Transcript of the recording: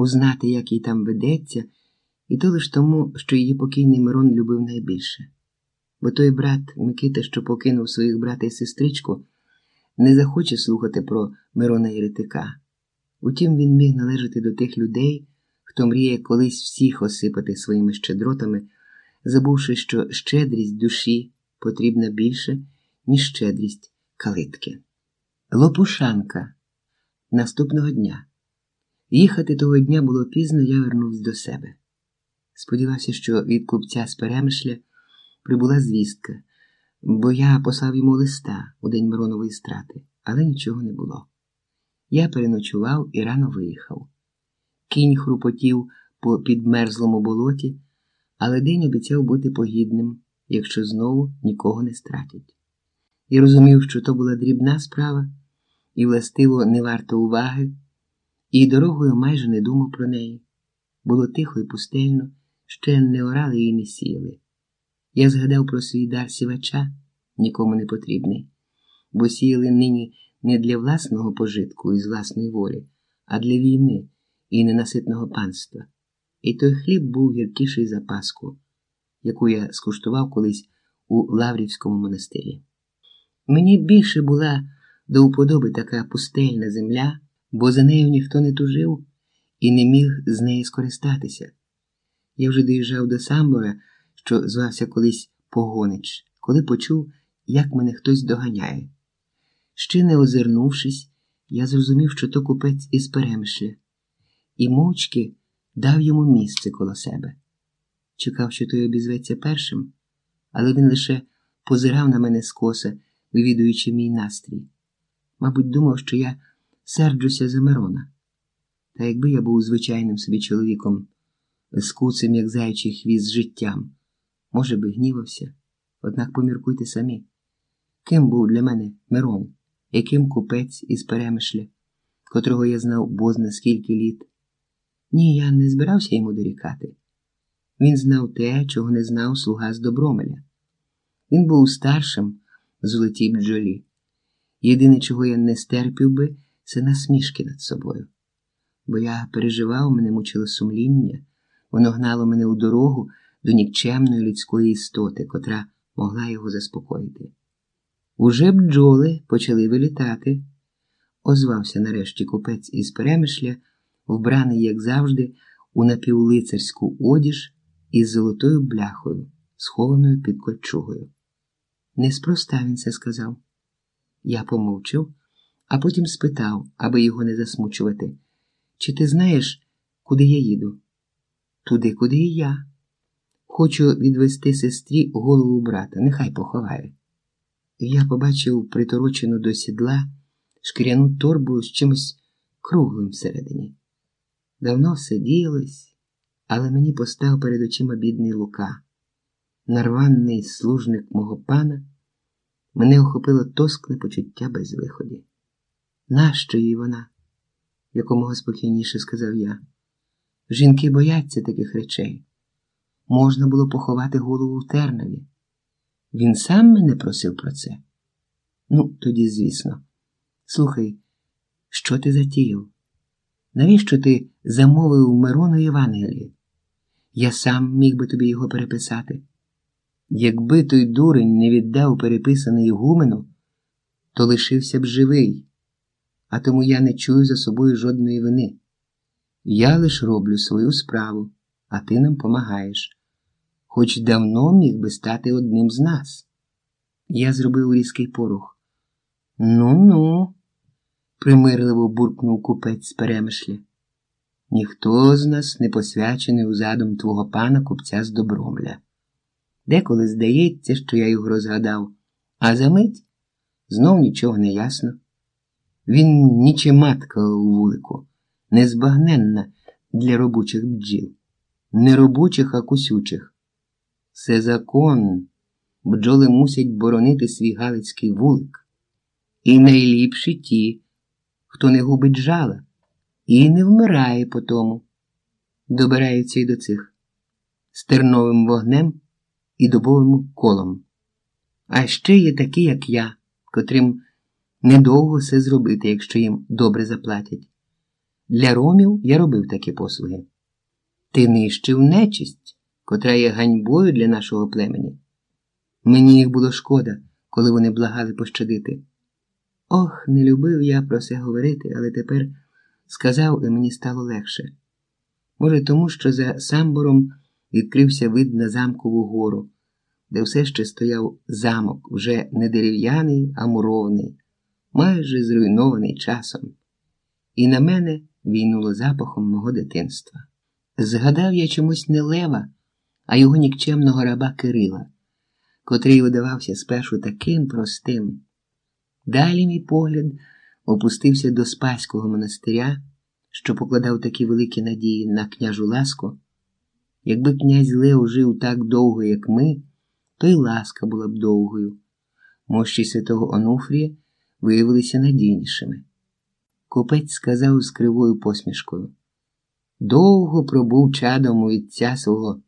узнати, як їй там ведеться, і то лиш тому, що її покійний Мирон любив найбільше. Бо той брат Микита, що покинув своїх брата і сестричку, не захоче слухати про Мирона Єретика. Утім, він міг належати до тих людей, хто мріє колись всіх осипати своїми щедротами, забувши, що щедрість душі потрібна більше, ніж щедрість калитки. Лопушанка наступного дня. Їхати того дня було пізно, я вернувся до себе. Сподівався, що від купця з перемишля прибула звістка, бо я послав йому листа у день Миронової страти, але нічого не було. Я переночував і рано виїхав. Кінь хрупотів по підмерзлому болоті, але день обіцяв бути погідним, якщо знову нікого не стратять. І розумів, що то була дрібна справа, і, властиво, не варто уваги, і дорогою майже не думав про неї. Було тихо і пустельно, ще не орали і не сіяли. Я згадав про свій дар сівача, нікому не потрібний, бо сіяли нині не для власного пожитку і з власної волі, а для війни і ненаситного панства. І той хліб був гіркіший за паску, яку я скуштував колись у Лаврівському монастирі. Мені більше була до уподоби така пустельна земля, бо за нею ніхто не тужив і не міг з неї скористатися. Я вже доїжджав до самбора, що звався колись Погонич, коли почув, як мене хтось доганяє. Ще не озирнувшись, я зрозумів, що то купець із перемишля, і мовчки дав йому місце коло себе. Чекав, що той обізветься першим, але він лише позирав на мене скоса, вивідуючи мій настрій. Мабуть, думав, що я серджуся за Мирона. Та якби я був звичайним собі чоловіком, з як заячий хвіст життям, може би, гнівався, однак поміркуйте самі. Ким був для мене Мирон, яким купець із перемишля, котрого я знав бозна скільки літ? Ні, я не збирався йому дорікати. Він знав те, чого не знав слуга з Добромеля. Він був старшим золотій бджолі. Єдине, чого я не стерпів би, це насмішки над собою. Бо я переживав, мене мучило сумління, воно гнало мене у дорогу до нікчемної людської істоти, котра могла його заспокоїти. Уже бджоли почали вилітати, озвався нарешті купець із перемишля, вбраний, як завжди, у напівлицарську одіж із золотою бляхою, схованою під кольчугою. Неспроста він це сказав. Я помовчав, а потім спитав, аби його не засмучувати, чи ти знаєш, куди я їду? Туди, куди і я. Хочу відвести сестрі голову брата, нехай поховає. Я побачив приторочену до сідла шкіряну торбу з чимось круглим всередині. Давно все діялось, але мені постав перед очима бідний Лука, нарваний служник мого пана. Мене охопило тоскне почуття безвиході. Нащо їй вона? якомога спокійніше сказав я. Жінки бояться таких речей. Можна було поховати голову в тернові. Він сам мене просив про це. Ну, тоді, звісно. Слухай, що ти затіяв? Навіщо ти замовив Мирону Євангеліє? Я сам міг би тобі його переписати. Якби той дурень не віддав переписаний Ігумену, то лишився б живий, а тому я не чую за собою жодної вини. Я лиш роблю свою справу, а ти нам помагаєш, хоч давно міг би стати одним з нас. Я зробив різкий порух. Ну ну, примирливо буркнув купець з перемишля. Ніхто з нас не посвячений у твого пана купця з Добромля. Деколи здається, що я його розгадав, а за мить знов нічого не ясно. Він ніче матка у вулику, незбагненна для робочих бджіл, не робочих, а кусючих. Це закон, бджоли мусять боронити свій галицький вулик. І найліпші ті, хто не губить жала і не вмирає по тому, добираються й до цих з терновим вогнем і добовим колом. А ще є такі, як я, котрим недовго все зробити, якщо їм добре заплатять. Для ромів я робив такі послуги. Ти нищив нечисть, котра є ганьбою для нашого племені. Мені їх було шкода, коли вони благали пощадити. Ох, не любив я про це говорити, але тепер сказав, і мені стало легше. Може, тому що за самбором відкрився вид на замкову гору, де все ще стояв замок, вже не дерев'яний, а муровний, майже зруйнований часом, і на мене війнуло запахом мого дитинства. Згадав я чомусь не лева, а його нікчемного раба Кирила, котрий видавався спершу таким простим. Далі мій погляд опустився до Спаського монастиря, що покладав такі великі надії на княжу ласку. Якби князь Лео жив так довго, як ми, то й ласка була б довгою. Мощі святого Онуфрія виявилися надійнішими. Купець сказав з кривою посмішкою: Довго пробув чадом у відця свого